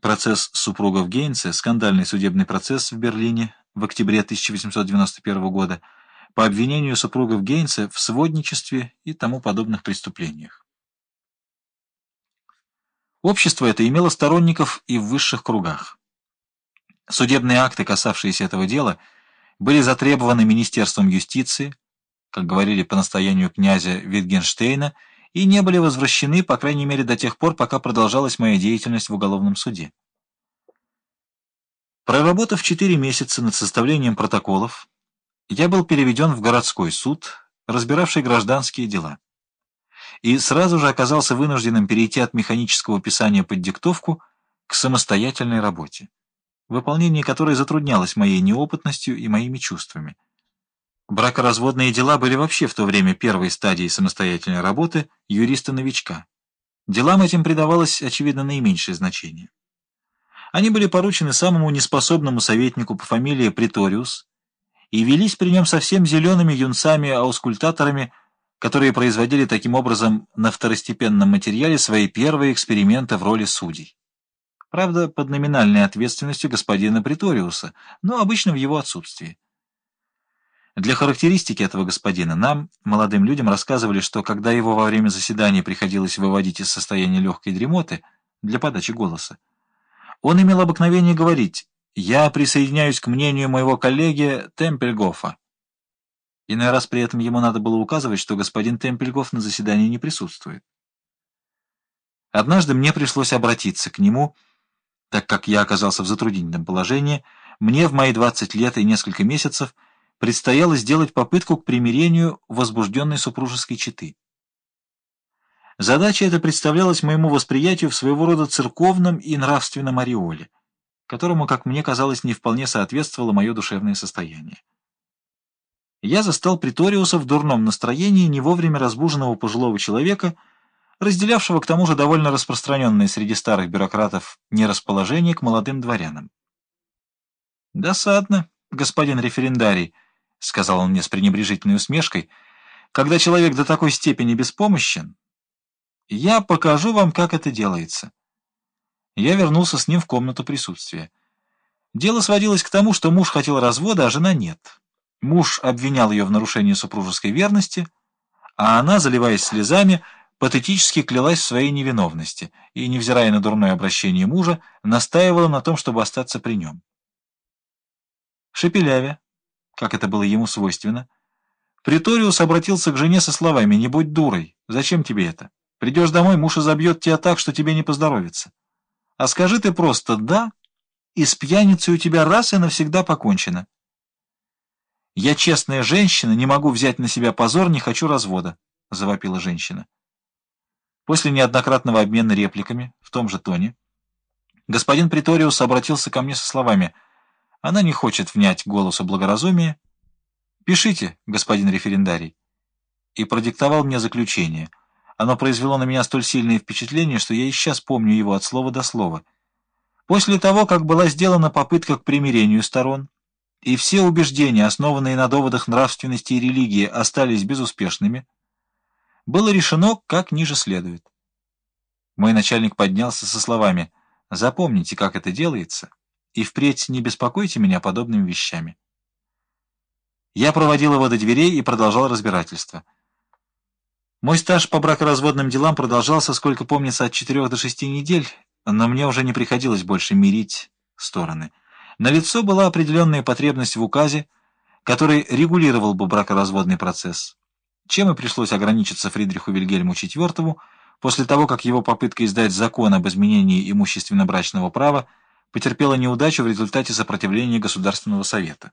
Процесс супругов Гейнса, скандальный судебный процесс в Берлине в октябре 1891 года по обвинению супругов Гейнса в сводничестве и тому подобных преступлениях. Общество это имело сторонников и в высших кругах. Судебные акты, касавшиеся этого дела, были затребованы Министерством юстиции, как говорили по настоянию князя Витгенштейна, и не были возвращены, по крайней мере, до тех пор, пока продолжалась моя деятельность в уголовном суде. Проработав четыре месяца над составлением протоколов, я был переведен в городской суд, разбиравший гражданские дела. И сразу же оказался вынужденным перейти от механического писания под диктовку к самостоятельной работе, выполнение которой затруднялось моей неопытностью и моими чувствами. Бракоразводные дела были вообще в то время первой стадией самостоятельной работы юриста-новичка. Делам этим придавалось, очевидно, наименьшее значение. Они были поручены самому неспособному советнику по фамилии Приториус и велись при нем совсем зелеными юнцами-аускультаторами, которые производили таким образом на второстепенном материале свои первые эксперименты в роли судей. Правда, под номинальной ответственностью господина Приториуса, но обычно в его отсутствии. Для характеристики этого господина нам, молодым людям, рассказывали, что когда его во время заседания приходилось выводить из состояния легкой дремоты для подачи голоса, он имел обыкновение говорить «Я присоединяюсь к мнению моего коллеги Темпельгофа». Иной раз при этом ему надо было указывать, что господин Темпельгоф на заседании не присутствует. Однажды мне пришлось обратиться к нему, так как я оказался в затруднительном положении, мне в мои 20 лет и несколько месяцев – предстояло сделать попытку к примирению возбужденной супружеской четы. Задача эта представлялась моему восприятию в своего рода церковном и нравственном ореоле, которому, как мне казалось, не вполне соответствовало мое душевное состояние. Я застал Приториуса в дурном настроении не вовремя разбуженного пожилого человека, разделявшего к тому же довольно распространенное среди старых бюрократов нерасположение к молодым дворянам. «Досадно, господин референдарий», — сказал он мне с пренебрежительной усмешкой, — когда человек до такой степени беспомощен, я покажу вам, как это делается. Я вернулся с ним в комнату присутствия. Дело сводилось к тому, что муж хотел развода, а жена нет. Муж обвинял ее в нарушении супружеской верности, а она, заливаясь слезами, патетически клялась в своей невиновности и, невзирая на дурное обращение мужа, настаивала на том, чтобы остаться при нем. Шепелявя, как это было ему свойственно. Приториус обратился к жене со словами «Не будь дурой, зачем тебе это? Придешь домой, муж изобьет тебя так, что тебе не поздоровится. А скажи ты просто «да», и с пьяницей у тебя раз и навсегда покончено. «Я честная женщина, не могу взять на себя позор, не хочу развода», — завопила женщина. После неоднократного обмена репликами в том же тоне господин Приториус обратился ко мне со словами — она не хочет внять голосу благоразумия. «Пишите, господин референдарий». И продиктовал мне заключение. Оно произвело на меня столь сильное впечатление, что я и сейчас помню его от слова до слова. После того, как была сделана попытка к примирению сторон, и все убеждения, основанные на доводах нравственности и религии, остались безуспешными, было решено, как ниже следует. Мой начальник поднялся со словами «Запомните, как это делается» и впредь не беспокойте меня подобными вещами. Я проводил его до дверей и продолжал разбирательство. Мой стаж по бракоразводным делам продолжался, сколько помнится, от четырех до шести недель, но мне уже не приходилось больше мирить стороны. На лицо была определенная потребность в указе, который регулировал бы бракоразводный процесс, чем и пришлось ограничиться Фридриху Вильгельму IV после того, как его попытка издать закон об изменении имущественно-брачного права потерпела неудачу в результате сопротивления Государственного совета.